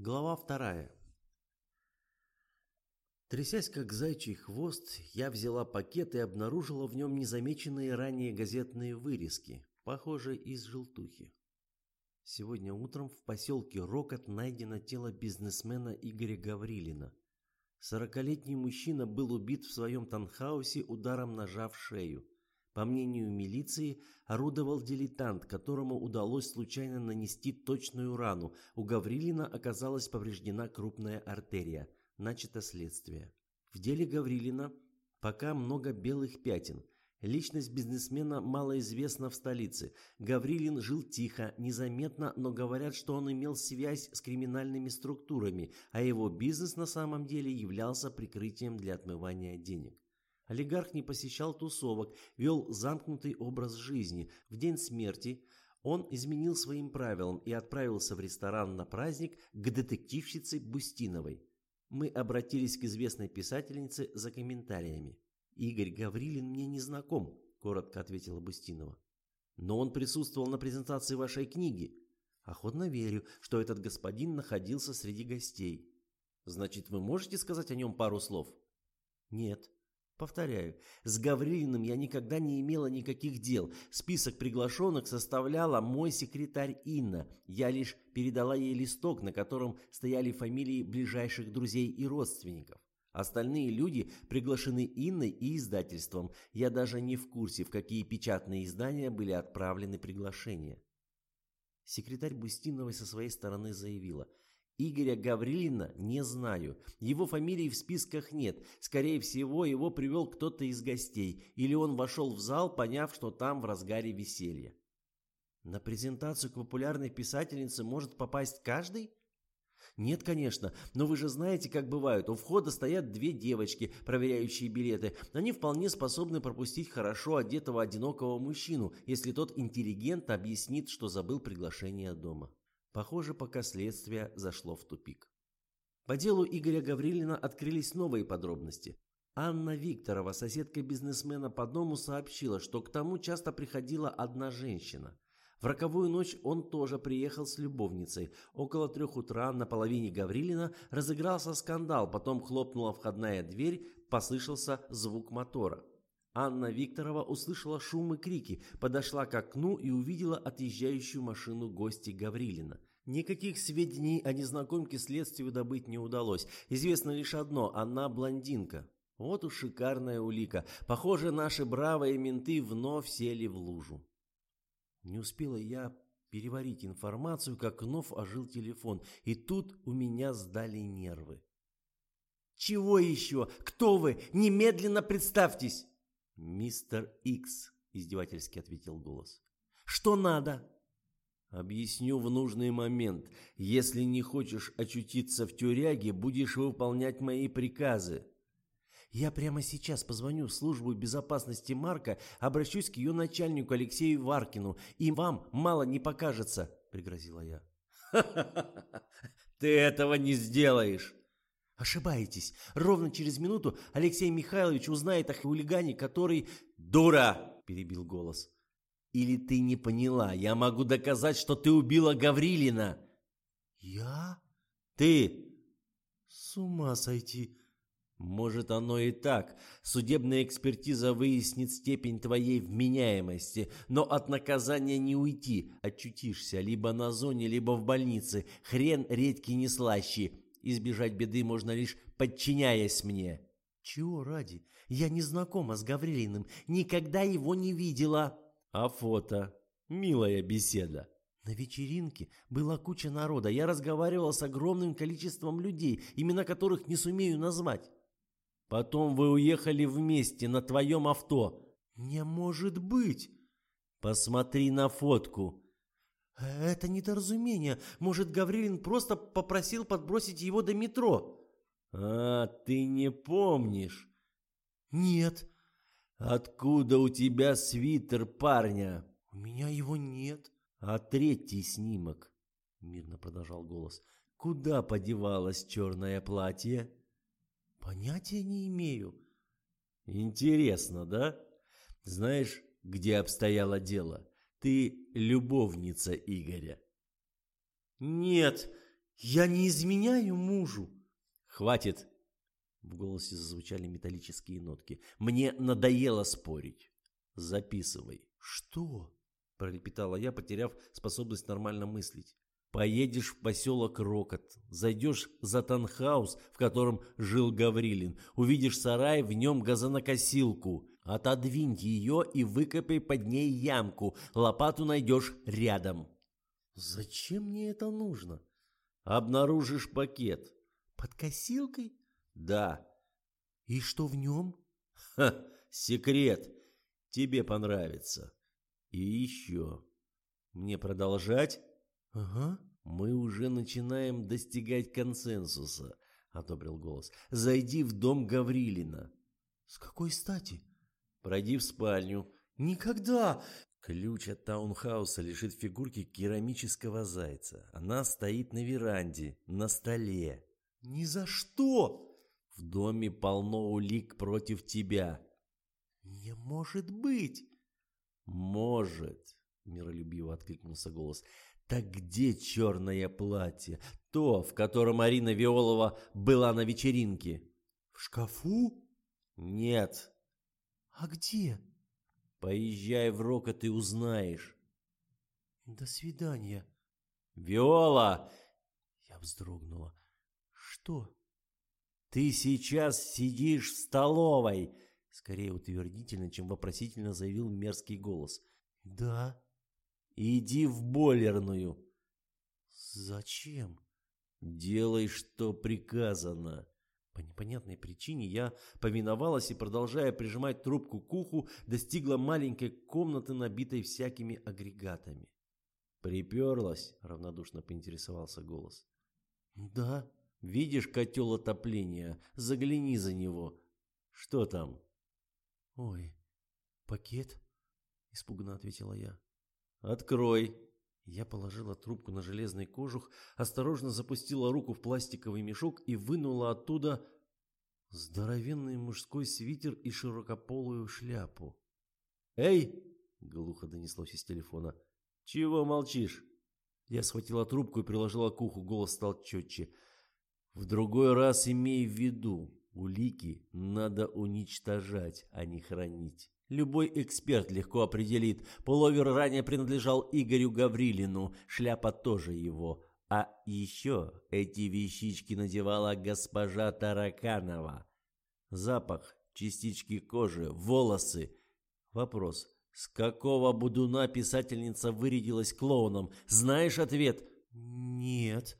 Глава вторая. Трясясь как зайчий хвост, я взяла пакет и обнаружила в нем незамеченные ранее газетные вырезки, похожие из желтухи. Сегодня утром в поселке Рокот найдено тело бизнесмена Игоря Гаврилина. Сорокалетний мужчина был убит в своем танхаусе ударом ножа в шею. По мнению милиции, орудовал дилетант, которому удалось случайно нанести точную рану. У Гаврилина оказалась повреждена крупная артерия. Начато следствие. В деле Гаврилина пока много белых пятен. Личность бизнесмена малоизвестна в столице. Гаврилин жил тихо, незаметно, но говорят, что он имел связь с криминальными структурами, а его бизнес на самом деле являлся прикрытием для отмывания денег. Олигарх не посещал тусовок, вел замкнутый образ жизни. В день смерти он изменил своим правилам и отправился в ресторан на праздник к детективщице Бустиновой. Мы обратились к известной писательнице за комментариями. «Игорь Гаврилин мне не знаком», – коротко ответила Бустинова. «Но он присутствовал на презентации вашей книги. Охотно верю, что этот господин находился среди гостей. Значит, вы можете сказать о нем пару слов?» «Нет», Повторяю, с Гаврилиным я никогда не имела никаких дел. Список приглашенных составляла мой секретарь Инна. Я лишь передала ей листок, на котором стояли фамилии ближайших друзей и родственников. Остальные люди приглашены Инной и издательством. Я даже не в курсе, в какие печатные издания были отправлены приглашения. Секретарь Бустиновой со своей стороны заявила – Игоря Гаврилина не знаю. Его фамилии в списках нет. Скорее всего, его привел кто-то из гостей. Или он вошел в зал, поняв, что там в разгаре веселья. На презентацию к популярной писательнице может попасть каждый? Нет, конечно, но вы же знаете, как бывает. У входа стоят две девочки, проверяющие билеты. Они вполне способны пропустить хорошо одетого одинокого мужчину, если тот интеллигентно объяснит, что забыл приглашение дома. Похоже, пока следствие зашло в тупик. По делу Игоря Гаврилина открылись новые подробности. Анна Викторова, соседка бизнесмена по дому, сообщила, что к тому часто приходила одна женщина. В роковую ночь он тоже приехал с любовницей. Около трех утра на половине Гаврилина разыгрался скандал, потом хлопнула входная дверь, послышался звук мотора. Анна Викторова услышала шум и крики, подошла к окну и увидела отъезжающую машину гости Гаврилина. Никаких сведений о незнакомке следствию добыть не удалось. Известно лишь одно – она блондинка. Вот уж шикарная улика. Похоже, наши бравые менты вновь сели в лужу. Не успела я переварить информацию, как вновь ожил телефон, и тут у меня сдали нервы. «Чего еще? Кто вы? Немедленно представьтесь!» «Мистер Икс», — издевательски ответил голос. «Что надо?» Объясню в нужный момент. Если не хочешь очутиться в тюряге, будешь выполнять мои приказы. Я прямо сейчас позвоню в службу безопасности Марка, обращусь к ее начальнику Алексею Варкину, и вам мало не покажется, пригрозила я. Ха-ха-ха, ты этого не сделаешь. Ошибаетесь. Ровно через минуту Алексей Михайлович узнает о хулигане, который... Дура! перебил голос. Или ты не поняла? Я могу доказать, что ты убила Гаврилина. Я? Ты? С ума сойти. Может, оно и так. Судебная экспертиза выяснит степень твоей вменяемости, но от наказания не уйти. Очутишься либо на зоне, либо в больнице. Хрен редкий не слаще. Избежать беды можно лишь подчиняясь мне. Чего ради? Я не знакома с Гаврилиным, никогда его не видела. А фото? Милая беседа. На вечеринке была куча народа. Я разговаривал с огромным количеством людей, имена которых не сумею назвать. Потом вы уехали вместе на твоем авто. Не может быть. Посмотри на фотку. Это недоразумение. Может, Гаврилин просто попросил подбросить его до метро? А, ты не помнишь? Нет. «Откуда у тебя свитер парня?» «У меня его нет». «А третий снимок?» Мирно продолжал голос. «Куда подевалось черное платье?» «Понятия не имею». «Интересно, да? Знаешь, где обстояло дело? Ты любовница Игоря». «Нет, Я не изменяю мужу. Хватит. В голосе зазвучали металлические нотки. Мне надоело спорить. Записывай. Что? Пролепетала я, потеряв способность нормально мыслить. Поедешь в поселок Рокот, зайдешь за танхаус, в котором жил Гаврилин, увидишь сарай, в нем газонокосилку. Отодвинь ее и выкопай под ней ямку, лопату найдешь рядом. Зачем мне это нужно? Обнаружишь пакет. Под косилкой? Да. И что в нем? Ха, секрет. Тебе понравится. И еще. Мне продолжать? «Ага, мы уже начинаем достигать консенсуса», — одобрил голос. «Зайди в дом Гаврилина». «С какой стати?» «Пройди в спальню». «Никогда!» Ключ от таунхауса лежит в фигурке керамического зайца. Она стоит на веранде, на столе. «Ни за что!» «В доме полно улик против тебя». «Не может быть!» «Может!» — миролюбиво откликнулся голос. Так где черное платье? То, в котором Арина Виолова была на вечеринке. В шкафу? Нет. А где? Поезжай в Рокот и узнаешь. До свидания. Виола! Я вздрогнула. Что? Ты сейчас сидишь в столовой. Скорее утвердительно, чем вопросительно заявил мерзкий голос. Да. Иди в бойлерную. Зачем? Делай, что приказано. По непонятной причине я повиновалась и, продолжая прижимать трубку к уху, достигла маленькой комнаты, набитой всякими агрегатами. «Приперлась?» — равнодушно поинтересовался голос. «Да. Видишь котел отопления? Загляни за него. Что там?» «Ой, пакет?» — испуганно ответила я. «Открой!» Я положила трубку на железный кожух, осторожно запустила руку в пластиковый мешок и вынула оттуда здоровенный мужской свитер и широкополую шляпу. «Эй!» — глухо донеслось из телефона. «Чего молчишь?» Я схватила трубку и приложила к уху, голос стал четче. «В другой раз имей в виду, улики надо уничтожать, а не хранить». Любой эксперт легко определит, пуловер ранее принадлежал Игорю Гаврилину, шляпа тоже его. А еще эти вещички надевала госпожа Тараканова. Запах, частички кожи, волосы. Вопрос, с какого будуна писательница вырядилась клоуном? Знаешь ответ? Нет,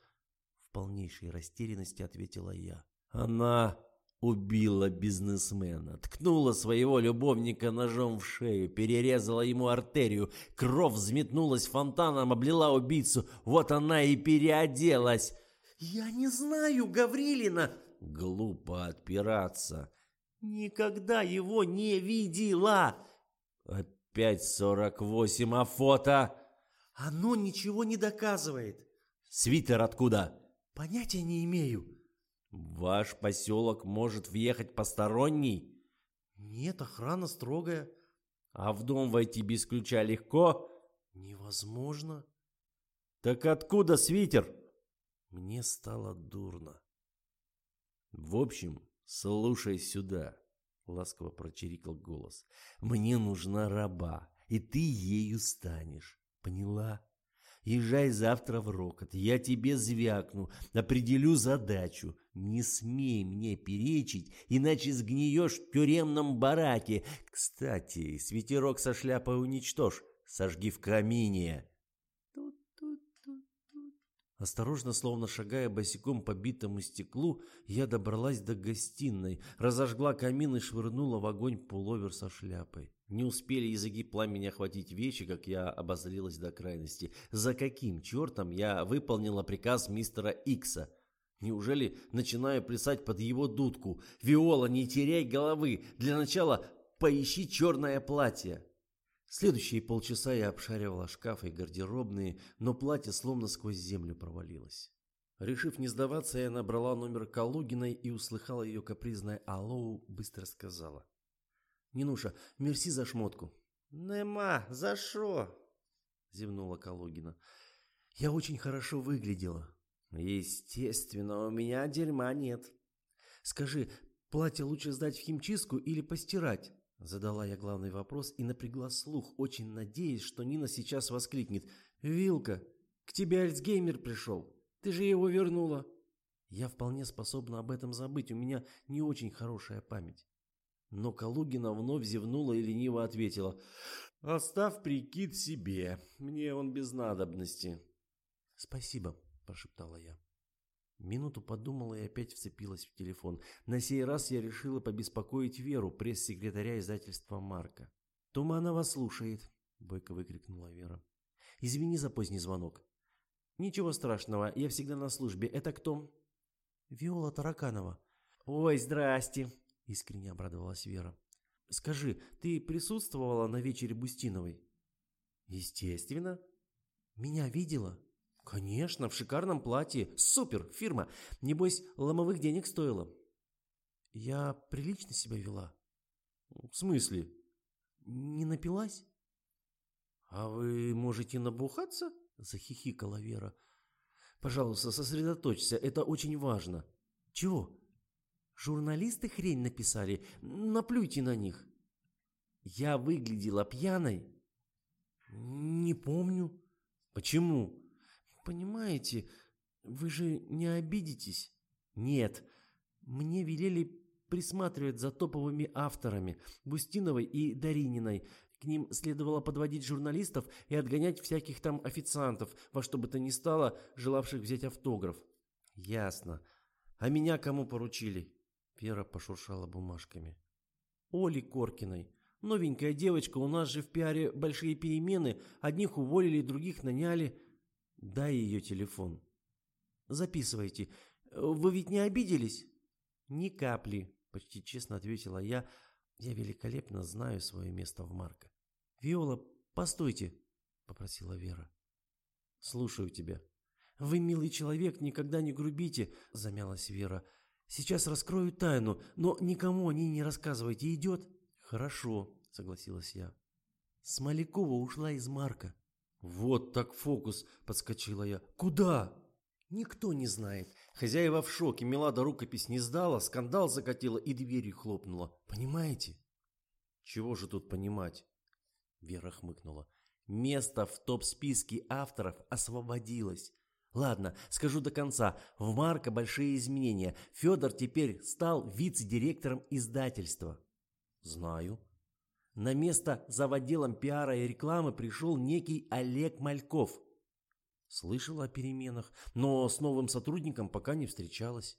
в полнейшей растерянности ответила я. Она Убила бизнесмена, ткнула своего любовника ножом в шею, перерезала ему артерию, кровь взметнулась фонтаном, облила убийцу, вот она и переоделась. «Я не знаю Гаврилина!» Глупо отпираться. «Никогда его не видела!» «Опять сорок восемь, а фото?» «Оно ничего не доказывает!» «Свитер откуда?» «Понятия не имею!» В ваш поселок может въехать посторонний? Нет, охрана строгая. А в дом войти без ключа легко? Невозможно. Так откуда свитер? Мне стало дурно. В общем, слушай сюда, ласково прочирикал голос. Мне нужна раба, и ты ею станешь. Поняла? Езжай завтра в Рокот, я тебе звякну, определю задачу. Не смей мне перечить, иначе сгниешь в тюремном бараке. Кстати, свитерок со шляпой уничтожь, сожги в камине. Осторожно, словно шагая босиком по битому стеклу, я добралась до гостиной, разожгла камин и швырнула в огонь пуловер со шляпой. Не успели языки пламени охватить вещи, как я обозрелась до крайности. За каким чертом я выполнила приказ мистера Икса? Неужели начинаю плясать под его дудку? Виола, не теряй головы. Для начала поищи черное платье. Следующие полчаса я обшаривала шкафы и гардеробные, но платье словно сквозь землю провалилось. Решив не сдаваться, я набрала номер Калугиной и услыхала ее капризное «Алло», быстро сказала. Нинуша, мерси за шмотку. Нема, за що? Зевнула Калугина. Я очень хорошо выглядела. Естественно, у меня дерьма нет. Скажи, платье лучше сдать в химчистку или постирать? Задала я главный вопрос и напрягла слух, очень надеясь, что Нина сейчас воскликнет. «Вилка, к тебе Альцгеймер пришел. Ты же его вернула». Я вполне способна об этом забыть, у меня не очень хорошая память. Но Калугина вновь зевнула и лениво ответила. «Оставь прикид себе, мне он без надобности». «Спасибо», – прошептала я. Минуту подумала и опять вцепилась в телефон. На сей раз я решила побеспокоить Веру, пресс-секретаря издательства «Марка». «Туманова слушает», – бойко выкрикнула Вера. «Извини за поздний звонок». «Ничего страшного, я всегда на службе. Это кто?» «Виола Тараканова». «Ой, здрасте», – искренне обрадовалась Вера. «Скажи, ты присутствовала на вечере Бустиновой?» «Естественно». «Меня видела?» «Конечно, в шикарном платье. Супер, фирма. Небось, ломовых денег стоило». «Я прилично себя вела?» «В смысле?» «Не напилась?» «А вы можете набухаться?» – захихикала Вера. «Пожалуйста, сосредоточься, это очень важно». «Чего?» «Журналисты хрень написали, наплюйте на них». «Я выглядела пьяной?» «Не помню». «Почему?» Понимаете, вы же не обидитесь? Нет. Мне велели присматривать за топовыми авторами Бустиновой и Дарининой. К ним следовало подводить журналистов и отгонять всяких там официантов, во что бы то ни стало, желавших взять автограф. Ясно. А меня кому поручили? Вера пошуршала бумажками. Оли Коркиной. Новенькая девочка, у нас же в пиаре большие перемены. Одних уволили, других наняли. Дай ее телефон. Записывайте. Вы ведь не обиделись? Ни капли, почти честно ответила я. Я великолепно знаю свое место в Марко. Виола, постойте, попросила Вера. Слушаю тебя. Вы, милый человек, никогда не грубите, замялась Вера. Сейчас раскрою тайну, но никому о ней не рассказывайте. Идет? Хорошо, согласилась я. Смолякова ушла из Марка. «Вот так фокус!» – подскочила я. «Куда?» «Никто не знает. Хозяева в шоке. Мелада рукопись не сдала, скандал закатила и дверью хлопнула. Понимаете?» «Чего же тут понимать?» Вера хмыкнула. «Место в топ-списке авторов освободилось. Ладно, скажу до конца. В Марка большие изменения. Федор теперь стал вице-директором издательства». «Знаю», на место за отделом пиара и рекламы пришел некий Олег Мальков. Слышал о переменах, но с новым сотрудником пока не встречалась.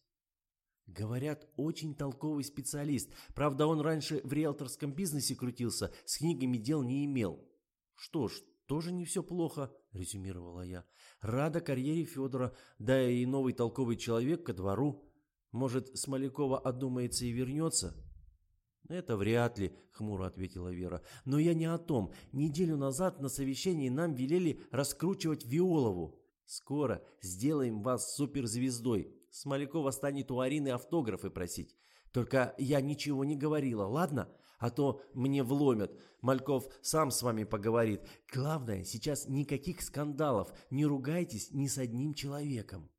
Говорят, очень толковый специалист. Правда, он раньше в риэлторском бизнесе крутился, с книгами дел не имел. Что ж, тоже не все плохо, резюмировала я. Рада карьере Федора, да и новый толковый человек ко двору. Может, Смолякова одумается и вернется? «Это вряд ли», — хмуро ответила Вера. «Но я не о том. Неделю назад на совещании нам велели раскручивать Виолову. Скоро сделаем вас суперзвездой. Смолякова станет у Арины автографы просить. Только я ничего не говорила, ладно? А то мне вломят. Мальков сам с вами поговорит. Главное, сейчас никаких скандалов. Не ругайтесь ни с одним человеком».